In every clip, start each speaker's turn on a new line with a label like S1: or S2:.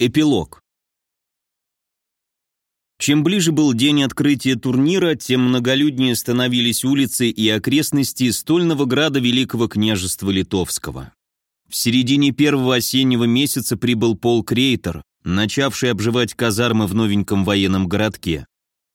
S1: Эпилог. Чем ближе был день открытия турнира, тем многолюднее становились улицы и окрестности стольного града Великого княжества Литовского. В середине первого осеннего месяца прибыл Пол Крейтер, начавший обживать казармы в новеньком военном городке.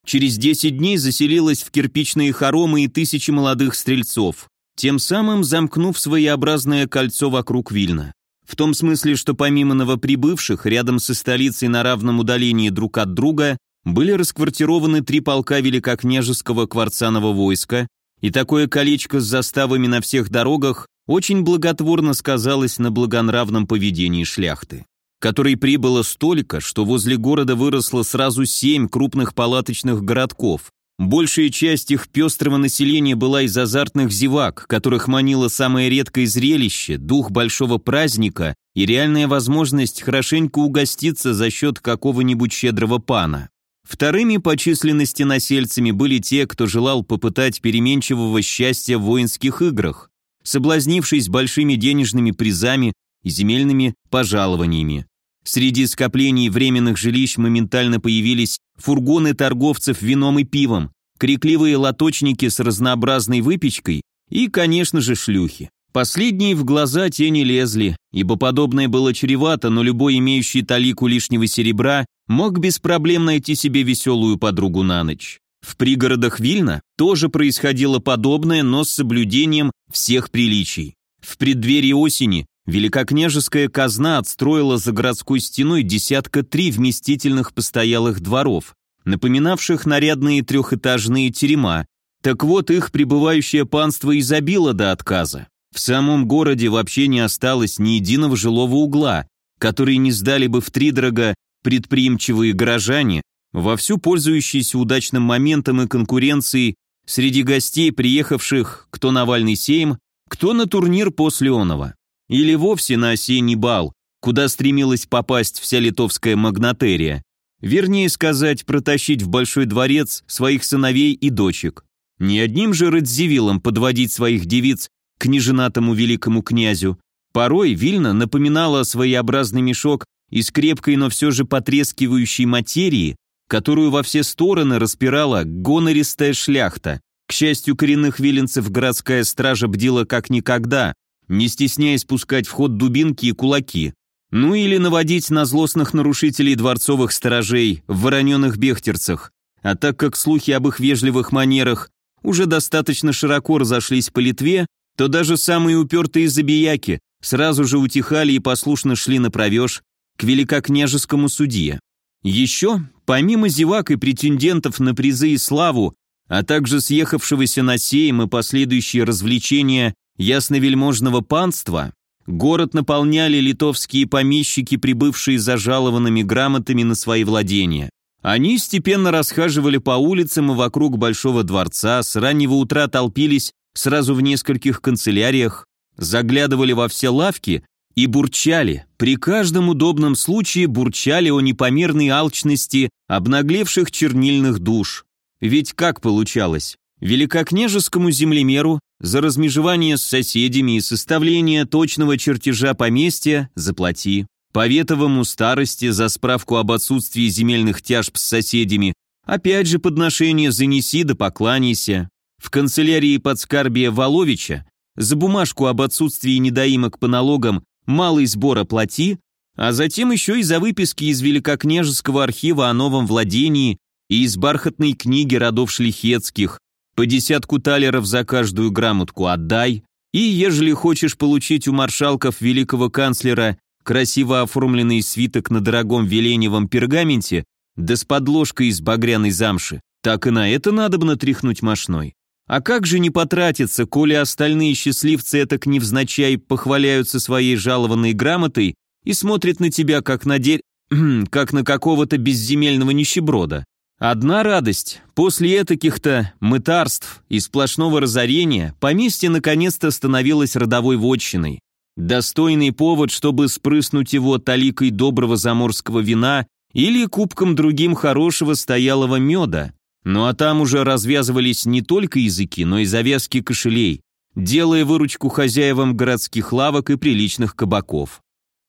S1: Через 10 дней заселилась в кирпичные хоромы и тысячи молодых стрельцов, тем самым замкнув своеобразное кольцо вокруг Вильна. В том смысле, что помимо новоприбывших, рядом со столицей на равном удалении друг от друга были расквартированы три полка великокняжеского кварцаного войска, и такое колечко с заставами на всех дорогах очень благотворно сказалось на благонравном поведении шляхты, которой прибыло столько, что возле города выросло сразу семь крупных палаточных городков, Большая часть их пестрого населения была из азартных зевак, которых манило самое редкое зрелище, дух большого праздника и реальная возможность хорошенько угоститься за счет какого-нибудь щедрого пана. Вторыми по численности насельцами были те, кто желал попытать переменчивого счастья в воинских играх, соблазнившись большими денежными призами и земельными пожалованиями. Среди скоплений временных жилищ моментально появились фургоны торговцев вином и пивом, крикливые лоточники с разнообразной выпечкой и, конечно же, шлюхи. Последние в глаза тени лезли, ибо подобное было чревато, но любой имеющий талику лишнего серебра мог без проблем найти себе веселую подругу на ночь. В пригородах Вильна тоже происходило подобное, но с соблюдением всех приличий. В преддверии осени Великокняжеская казна отстроила за городской стеной десятка три вместительных постоялых дворов, напоминавших нарядные трехэтажные терема. Так вот, их пребывающее панство изобило до отказа. В самом городе вообще не осталось ни единого жилого угла, который не сдали бы втридорога предприимчивые горожане, вовсю пользующиеся удачным моментом и конкуренцией среди гостей, приехавших кто на Вальный сейм, кто на турнир после Онова или вовсе на осенний бал, куда стремилась попасть вся литовская магнатерия. Вернее сказать, протащить в Большой дворец своих сыновей и дочек. Не одним же Радзивиллом подводить своих девиц к неженатому великому князю. Порой Вильна напоминала своеобразный мешок из крепкой, но все же потрескивающей материи, которую во все стороны распирала гонористая шляхта. К счастью, коренных виленцев городская стража бдила как никогда, не стесняясь пускать в ход дубинки и кулаки, ну или наводить на злостных нарушителей дворцовых сторожей в вороненых бехтерцах, а так как слухи об их вежливых манерах уже достаточно широко разошлись по Литве, то даже самые упертые забияки сразу же утихали и послушно шли на провеж к великокняжескому судье. Еще, помимо зевак и претендентов на призы и славу, а также съехавшегося на сейм и последующие развлечения ясновельможного панства город наполняли литовские помещики, прибывшие за жалованными грамотами на свои владения. Они степенно расхаживали по улицам и вокруг Большого дворца, с раннего утра толпились сразу в нескольких канцеляриях, заглядывали во все лавки и бурчали, при каждом удобном случае бурчали о непомерной алчности обнаглевших чернильных душ. Ведь как получалось? Великокняжескому землемеру за размежевание с соседями и составление точного чертежа поместья заплати. Поветовому старости за справку об отсутствии земельных тяжб с соседями. Опять же подношение занеси да покланяйся. В канцелярии подскарбия Воловича за бумажку об отсутствии недоимок по налогам малый сбор оплати, а затем еще и за выписки из Великокняжеского архива о новом владении и из бархатной книги родов шлихетских, по десятку талеров за каждую грамотку отдай, и, ежели хочешь получить у маршалков великого канцлера красиво оформленный свиток на дорогом веленевом пергаменте, да с подложкой из багряной замши, так и на это надо бы натряхнуть мошной. А как же не потратиться, коли остальные счастливцы этак невзначай похваляются своей жалованной грамотой и смотрят на тебя как на дерь... как на какого-то безземельного нищеброда? Одна радость. После этаких-то мытарств и сплошного разорения поместье наконец-то становилось родовой вотчиной. Достойный повод, чтобы спрыснуть его таликой доброго заморского вина или кубком другим хорошего стоялого меда. Ну а там уже развязывались не только языки, но и завязки кошелей, делая выручку хозяевам городских лавок и приличных кабаков.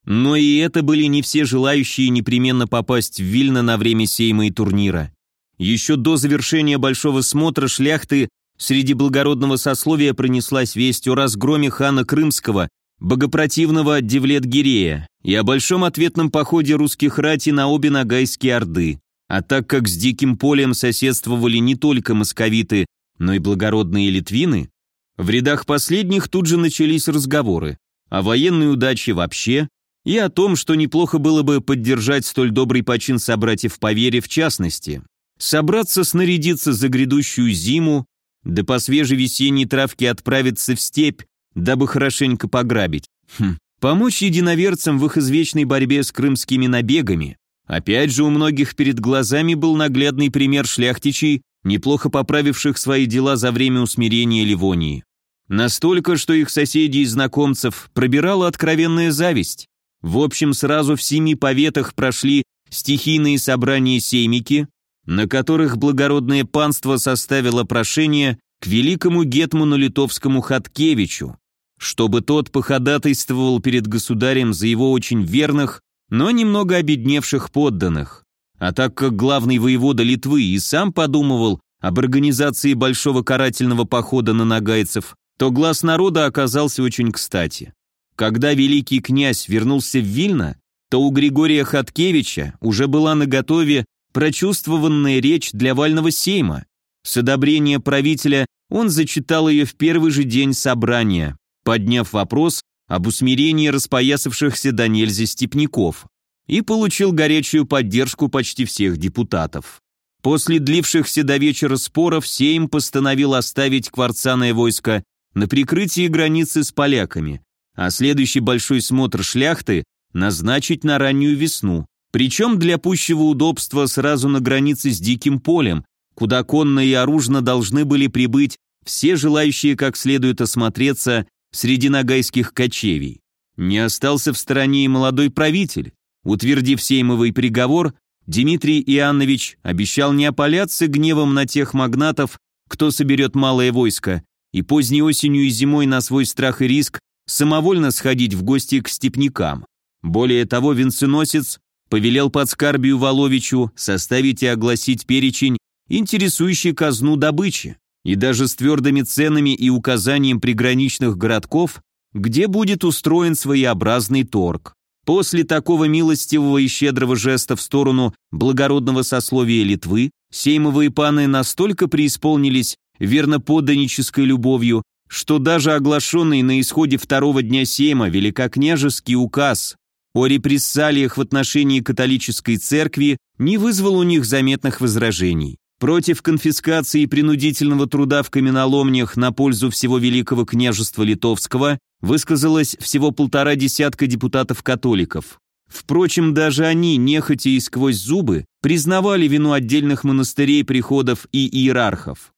S1: Но и это были не все желающие непременно попасть в Вильно на время сейма и турнира. Еще до завершения большого смотра шляхты среди благородного сословия пронеслась весть о разгроме хана Крымского, богопротивного Девлет-Гирея, и о большом ответном походе русских рати на обе Ногайские Орды. А так как с Диким полем соседствовали не только московиты, но и благородные литвины, в рядах последних тут же начались разговоры о военной удаче вообще и о том, что неплохо было бы поддержать столь добрый почин собратьев по вере в частности. Собраться, снарядиться за грядущую зиму, да по свежей весенней травке отправиться в степь, дабы хорошенько пограбить. Хм. Помочь единоверцам в их извечной борьбе с крымскими набегами. Опять же, у многих перед глазами был наглядный пример шляхтичей, неплохо поправивших свои дела за время усмирения Ливонии. Настолько, что их соседей и знакомцев пробирала откровенная зависть. В общем, сразу в семи поветах прошли стихийные собрания сеймики, на которых благородное панство составило прошение к великому гетману литовскому Хаткевичу, чтобы тот походатайствовал перед государем за его очень верных, но немного обедневших подданных. А так как главный воевода Литвы и сам подумывал об организации большого карательного похода на нагайцев, то глаз народа оказался очень кстати. Когда великий князь вернулся в Вильно, то у Григория Хаткевича уже была наготове прочувствованная речь для вального сейма. С одобрения правителя он зачитал ее в первый же день собрания, подняв вопрос об усмирении распоясавшихся до нельзя степняков, и получил горячую поддержку почти всех депутатов. После длившихся до вечера споров Сейм постановил оставить кварцаное войско на прикрытии границы с поляками, а следующий большой смотр шляхты назначить на раннюю весну, причем для пущего удобства сразу на границе с Диким полем, куда конно и оружно должны были прибыть все желающие как следует осмотреться среди нагайских кочевий. Не остался в стороне и молодой правитель. Утвердив сеймовый приговор, Дмитрий Иоаннович обещал не опаляться гневом на тех магнатов, кто соберет малое войско, и поздней осенью и зимой на свой страх и риск самовольно сходить в гости к степнякам. Более того, венценосец повелел подскарбию Воловичу составить и огласить перечень, интересующий казну добычи, и даже с твердыми ценами и указанием приграничных городков, где будет устроен своеобразный торг. После такого милостивого и щедрого жеста в сторону благородного сословия Литвы, сеймовые паны настолько преисполнились верноподданнической любовью, что даже оглашенный на исходе второго дня Сейма великокняжеский указ о репрессалиях в отношении католической церкви не вызвал у них заметных возражений. Против конфискации и принудительного труда в каменоломнях на пользу всего Великого княжества Литовского высказалось всего полтора десятка депутатов-католиков. Впрочем, даже они, нехотя и сквозь зубы, признавали вину отдельных монастырей, приходов и иерархов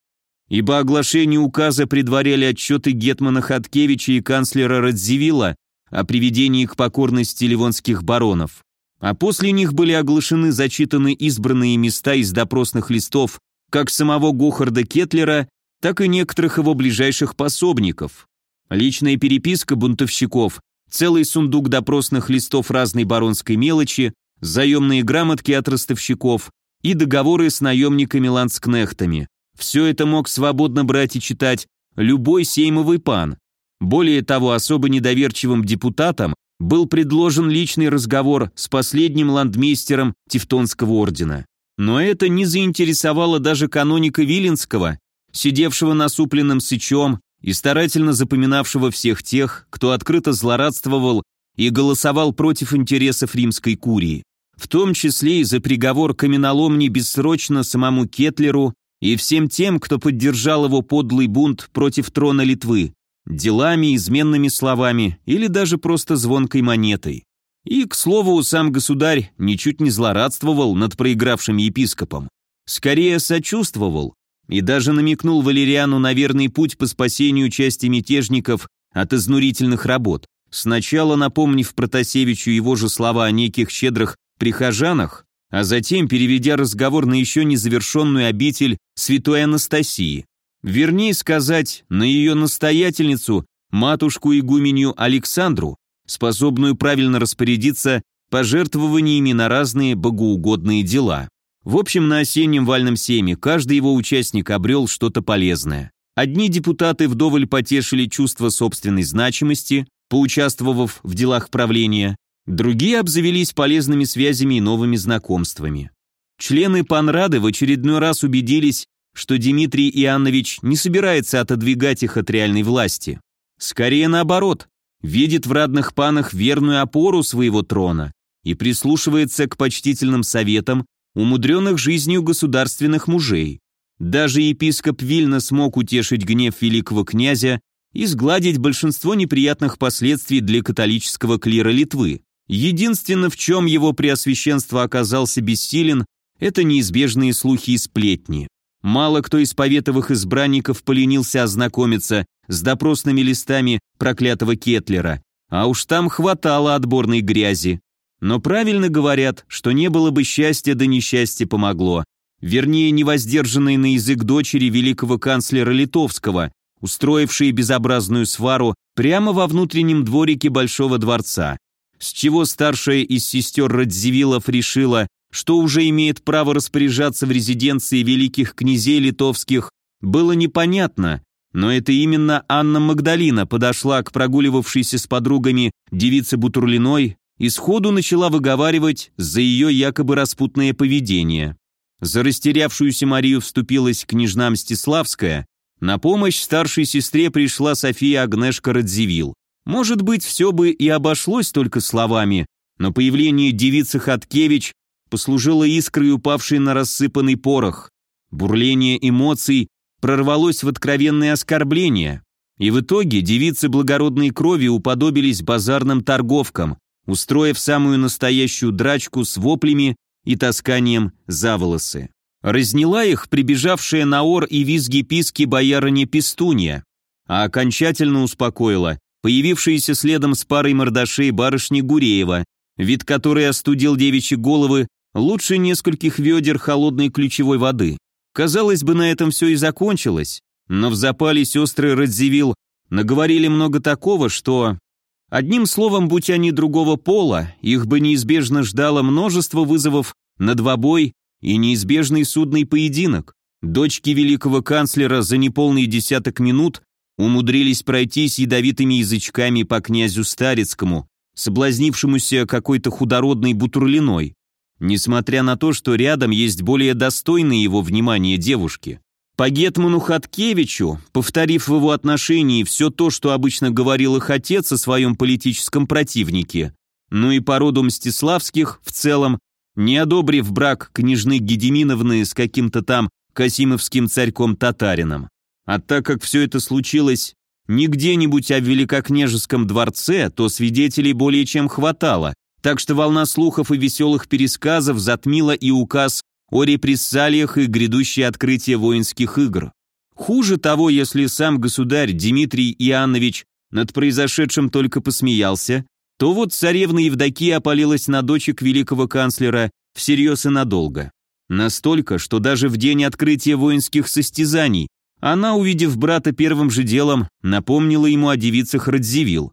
S1: ибо оглашение указа предваряли отчеты Гетмана Хаткевича и канцлера Радзивилла о приведении к покорности ливонских баронов. А после них были оглашены зачитаны избранные места из допросных листов как самого Гохарда Кетлера, так и некоторых его ближайших пособников. Личная переписка бунтовщиков, целый сундук допросных листов разной баронской мелочи, заемные грамотки от ростовщиков и договоры с наемниками-ландскнехтами. Все это мог свободно брать и читать любой сеймовый пан. Более того, особо недоверчивым депутатам был предложен личный разговор с последним ландмейстером Тевтонского ордена. Но это не заинтересовало даже каноника Виленского, сидевшего насупленным сычом и старательно запоминавшего всех тех, кто открыто злорадствовал и голосовал против интересов римской курии, в том числе и за приговор каменоломни бессрочно самому Кетлеру и всем тем, кто поддержал его подлый бунт против трона Литвы, делами, изменными словами или даже просто звонкой монетой. И, к слову, сам государь ничуть не злорадствовал над проигравшим епископом, скорее сочувствовал и даже намекнул Валериану на верный путь по спасению части мятежников от изнурительных работ, сначала напомнив Протасевичу его же слова о неких щедрых прихожанах, а затем переведя разговор на еще незавершенную обитель святой Анастасии. Вернее сказать, на ее настоятельницу, матушку игуменью Александру, способную правильно распорядиться пожертвованиями на разные богоугодные дела. В общем, на осеннем вальном семе каждый его участник обрел что-то полезное. Одни депутаты вдоволь потешили чувство собственной значимости, поучаствовав в делах правления, другие обзавелись полезными связями и новыми знакомствами. Члены Панрады в очередной раз убедились, что Дмитрий Иоаннович не собирается отодвигать их от реальной власти. Скорее наоборот, видит в родных панах верную опору своего трона и прислушивается к почтительным советам умудренных жизнью государственных мужей. Даже епископ Вильна смог утешить гнев великого князя и сгладить большинство неприятных последствий для католического клира Литвы. Единственное, в чем его преосвященство оказался бессилен, это неизбежные слухи и сплетни. Мало кто из поветовых избранников поленился ознакомиться с допросными листами проклятого Кетлера, а уж там хватало отборной грязи. Но правильно говорят, что не было бы счастья, да несчастье помогло. Вернее, невоздержанные на язык дочери великого канцлера Литовского, устроившие безобразную свару прямо во внутреннем дворике Большого дворца, с чего старшая из сестер Радзивиллов решила, что уже имеет право распоряжаться в резиденции великих князей литовских, было непонятно, но это именно Анна Магдалина подошла к прогуливавшейся с подругами девице Бутурлиной и сходу начала выговаривать за ее якобы распутное поведение. За растерявшуюся Марию вступилась княжна Мстиславская, на помощь старшей сестре пришла София Агнешка Радзивилл. Может быть, все бы и обошлось только словами, но появление девицы Хаткевич послужило искрой, упавшей на рассыпанный порох. Бурление эмоций прорвалось в откровенные оскорбления, и в итоге девицы благородной крови уподобились базарным торговкам, устроив самую настоящую драчку с воплями и тасканием за волосы. Разняла их прибежавшая на ор и визги-писки боярыня Пестунья, а окончательно успокоила появившаяся следом с парой мордашей барышни Гуреева, вид которой остудил девичьи головы лучше нескольких ведер холодной ключевой воды. Казалось бы, на этом все и закончилось, но в запале сестры Радзивилл наговорили много такого, что... Одним словом, будь они другого пола, их бы неизбежно ждало множество вызовов на двобой и неизбежный судный поединок. Дочки великого канцлера за неполный десяток минут умудрились пройтись ядовитыми язычками по князю Старецкому, соблазнившемуся какой-то худородной бутурлиной, несмотря на то, что рядом есть более достойные его внимания девушки. По Гетману Хаткевичу, повторив в его отношении все то, что обычно говорил их отец о своем политическом противнике, ну и по роду Мстиславских в целом, не одобрив брак княжны Гедеминовны с каким-то там Касимовским царьком-татарином. А так как все это случилось не где-нибудь, а в Великокняжеском дворце, то свидетелей более чем хватало, так что волна слухов и веселых пересказов затмила и указ о репрессалиях и грядущее открытие воинских игр. Хуже того, если сам государь Дмитрий Иоаннович над произошедшим только посмеялся, то вот царевна Евдокия опалилась на дочек великого канцлера всерьез и надолго. Настолько, что даже в день открытия воинских состязаний она, увидев брата первым же делом, напомнила ему о девицах Радзивилл.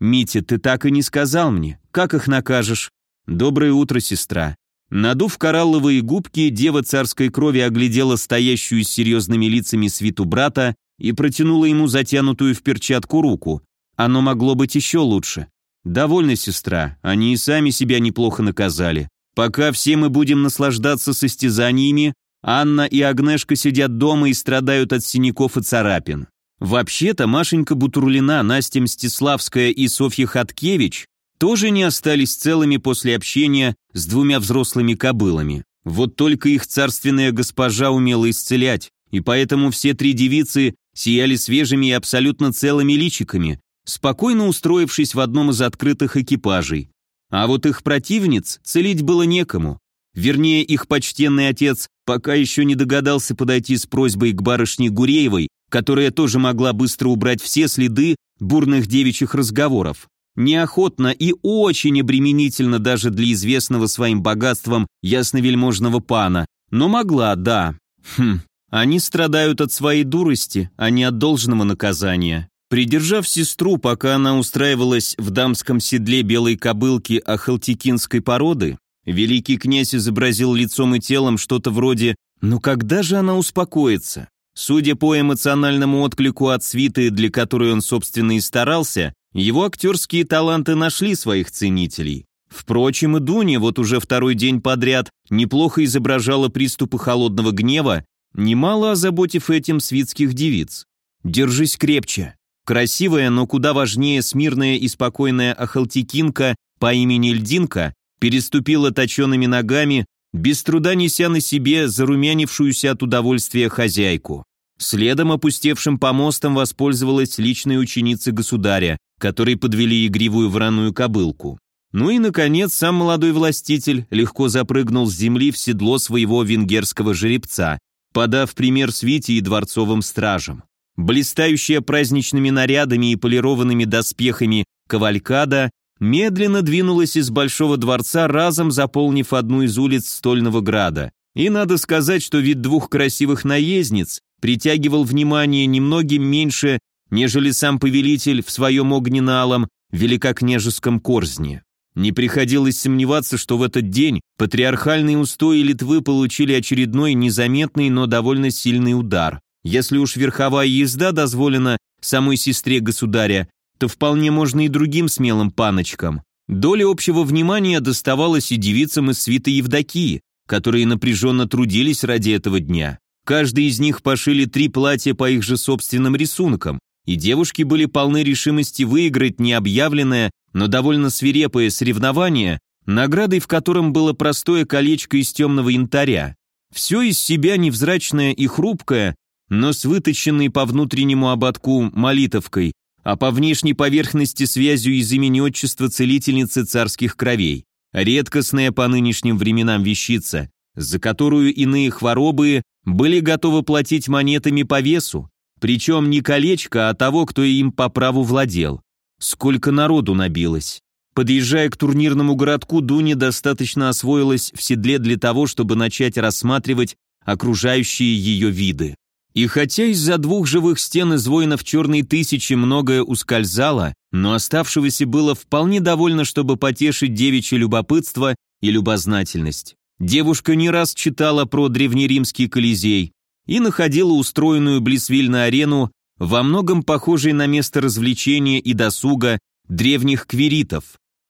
S1: «Митя, ты так и не сказал мне. Как их накажешь?» «Доброе утро, сестра». Надув коралловые губки, дева царской крови оглядела стоящую с серьезными лицами свиту брата и протянула ему затянутую в перчатку руку. Оно могло быть еще лучше. «Довольно, сестра, они и сами себя неплохо наказали. Пока все мы будем наслаждаться состязаниями, Анна и Агнешка сидят дома и страдают от синяков и царапин. Вообще-то Машенька Бутурлина, Настя Мстиславская и Софья Хаткевич тоже не остались целыми после общения с двумя взрослыми кобылами. Вот только их царственная госпожа умела исцелять, и поэтому все три девицы сияли свежими и абсолютно целыми личиками, спокойно устроившись в одном из открытых экипажей. А вот их противниц целить было некому. Вернее, их почтенный отец пока еще не догадался подойти с просьбой к барышне Гуреевой, которая тоже могла быстро убрать все следы бурных девичьих разговоров. Неохотно и очень обременительно даже для известного своим богатством ясновельможного пана, но могла, да. Хм, они страдают от своей дурости, а не от должного наказания. Придержав сестру, пока она устраивалась в дамском седле белой кобылки ахалтикинской породы, великий князь изобразил лицом и телом что-то вроде «Ну когда же она успокоится?». Судя по эмоциональному отклику от свиты, для которой он, собственно, и старался, его актерские таланты нашли своих ценителей. Впрочем, и Дуня вот уже второй день подряд неплохо изображала приступы холодного гнева, немало озаботив этим свитских девиц. «Держись крепче». Красивая, но куда важнее смирная и спокойная ахалтикинка по имени Льдинка переступила точеными ногами, без труда неся на себе зарумянившуюся от удовольствия хозяйку. Следом опустевшим помостом воспользовалась личная ученица государя, которой подвели игривую враную кобылку. Ну и, наконец, сам молодой властитель легко запрыгнул с земли в седло своего венгерского жеребца, подав пример свите и дворцовым стражам. Блистающая праздничными нарядами и полированными доспехами кавалькада медленно двинулась из Большого дворца, разом заполнив одну из улиц Стольного Града. И надо сказать, что вид двух красивых наездниц притягивал внимание немногим меньше, нежели сам повелитель в своем огненно-алом великокняжеском корзне. Не приходилось сомневаться, что в этот день патриархальные устои Литвы получили очередной незаметный, но довольно сильный удар. Если уж верховая езда дозволена самой сестре государя, то вполне можно и другим смелым паночкам. Доля общего внимания доставалась и девицам из свита Евдокии, которые напряженно трудились ради этого дня. Каждый из них пошили три платья по их же собственным рисункам, и девушки были полны решимости выиграть необъявленное но довольно свирепое соревнование, наградой в котором было простое колечко из темного янтаря. Все из себя невзрачное и хрупкое, но с выточенной по внутреннему ободку молитовкой, а по внешней поверхности связью из имени отчества целительницы царских кровей. Редкостная по нынешним временам вещица, за которую иные хворобы были готовы платить монетами по весу, причем не колечко, а того, кто им по праву владел. Сколько народу набилось. Подъезжая к турнирному городку, Дуня достаточно освоилась в седле для того, чтобы начать рассматривать окружающие ее виды. И хотя из-за двух живых стен из воинов черной тысячи многое ускользало, но оставшегося было вполне довольно, чтобы потешить девичье любопытство и любознательность. Девушка не раз читала про древнеримский Колизей и находила устроенную близ Вильна арену во многом похожий на место развлечения и досуга древних квиритов.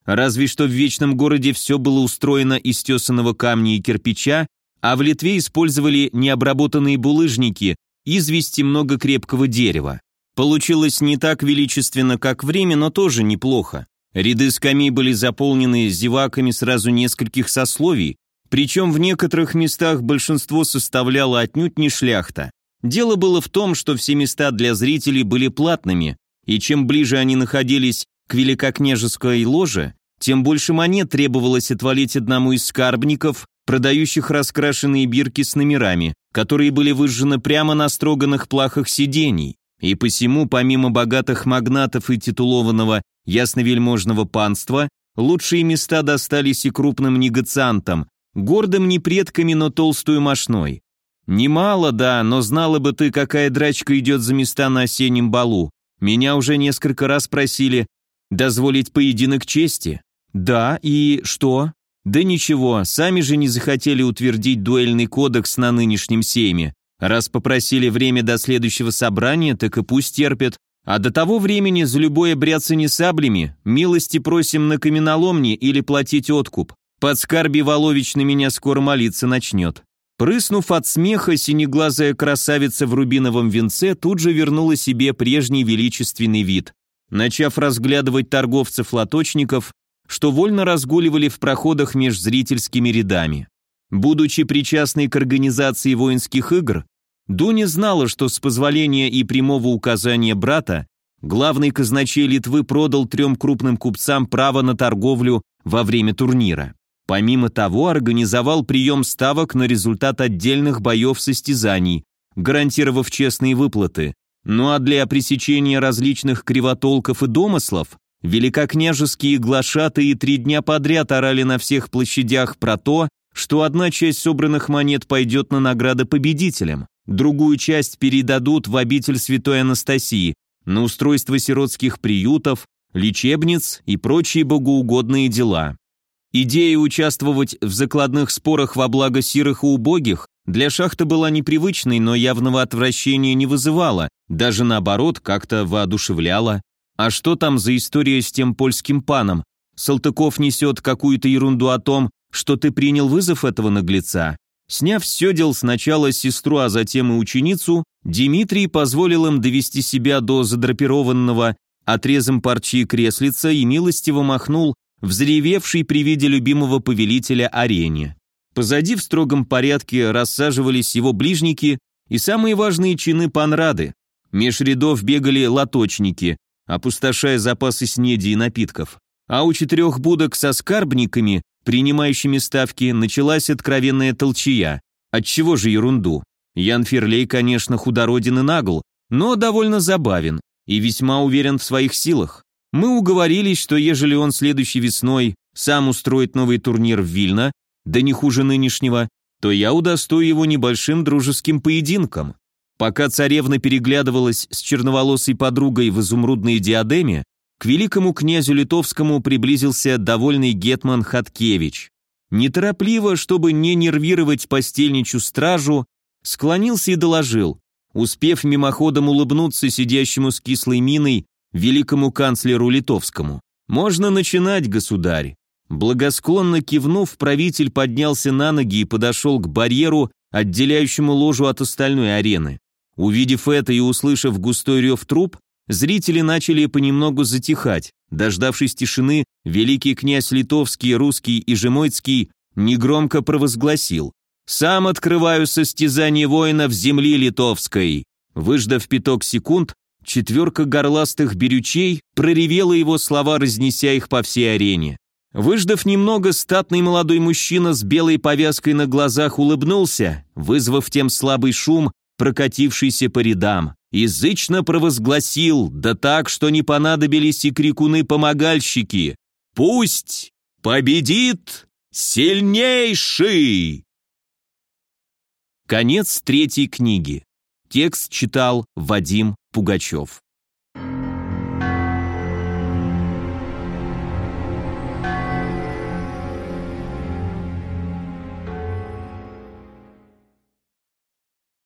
S1: Разве что в Вечном городе все было устроено из тесаного камня и кирпича, а в Литве использовали необработанные булыжники, извести много крепкого дерева. Получилось не так величественно, как время, но тоже неплохо. Ряды скамей были заполнены зеваками сразу нескольких сословий, причем в некоторых местах большинство составляло отнюдь не шляхта. Дело было в том, что все места для зрителей были платными, и чем ближе они находились к великокняжеской ложе, тем больше монет требовалось отвалить одному из скарбников, продающих раскрашенные бирки с номерами, которые были выжжены прямо на строганных плахах сидений. И посему, помимо богатых магнатов и титулованного ясновельможного панства, лучшие места достались и крупным негациантам, гордым не предками, но толстую мошной. «Немало, да, но знала бы ты, какая драчка идет за места на осеннем балу. Меня уже несколько раз просили дозволить поединок чести». «Да, и что?» «Да ничего, сами же не захотели утвердить дуэльный кодекс на нынешнем сейме. Раз попросили время до следующего собрания, так и пусть терпят. А до того времени за любое бряцание саблями милости просим на каменоломне или платить откуп. Подскарби Волович на меня скоро молиться начнет». Прыснув от смеха, синеглазая красавица в рубиновом венце тут же вернула себе прежний величественный вид, начав разглядывать торговцев-лоточников, что вольно разгуливали в проходах меж зрительскими рядами. Будучи причастной к организации воинских игр, Дуня знала, что с позволения и прямого указания брата главный казначей Литвы продал трем крупным купцам право на торговлю во время турнира. Помимо того, организовал прием ставок на результат отдельных боев-состязаний, гарантировав честные выплаты. Ну а для пресечения различных кривотолков и домыслов, великокняжеские глашатые три дня подряд орали на всех площадях про то, что одна часть собранных монет пойдет на награды победителям, другую часть передадут в обитель святой Анастасии, на устройство сиротских приютов, лечебниц и прочие богоугодные дела. Идея участвовать в закладных спорах во благо сирых и убогих для шахты была непривычной, но явного отвращения не вызывала, даже наоборот, как-то воодушевляла. А что там за история с тем польским паном? Салтыков несет какую-то ерунду о том, что ты принял вызов этого наглеца. Сняв все дел сначала сестру, а затем и ученицу, Дмитрий позволил им довести себя до задрапированного отрезом парчи креслица и милостиво махнул взревевший при виде любимого повелителя арене. Позади в строгом порядке рассаживались его ближники и самые важные чины панрады. Меж рядов бегали лоточники, опустошая запасы снеди и напитков. А у четырех будок со скарбниками, принимающими ставки, началась откровенная толчья. Отчего же ерунду? Ян Ферлей, конечно, худороден и нагл, но довольно забавен и весьма уверен в своих силах. Мы уговорились, что ежели он следующей весной сам устроит новый турнир в Вильно, да не хуже нынешнего, то я удостою его небольшим дружеским поединком. Пока царевна переглядывалась с черноволосой подругой в изумрудной диадеме, к великому князю литовскому приблизился довольный гетман Хаткевич. Неторопливо, чтобы не нервировать постельничу стражу, склонился и доложил, успев мимоходом улыбнуться сидящему с кислой миной великому канцлеру литовскому. «Можно начинать, государь». Благосклонно кивнув, правитель поднялся на ноги и подошел к барьеру, отделяющему ложу от остальной арены. Увидев это и услышав густой рев труп, зрители начали понемногу затихать. Дождавшись тишины, великий князь литовский, русский и жемойцкий негромко провозгласил «Сам открываю состязание воинов земли литовской». Выждав пяток секунд, Четверка горластых берючей проревела его слова, разнеся их по всей арене. Выждав немного, статный молодой мужчина с белой повязкой на глазах улыбнулся, вызвав тем слабый шум, прокатившийся по рядам. Язычно провозгласил, да так, что не понадобились и крикуны-помогальщики. «Пусть победит сильнейший!» Конец третьей книги. Текст читал Вадим Пугачев.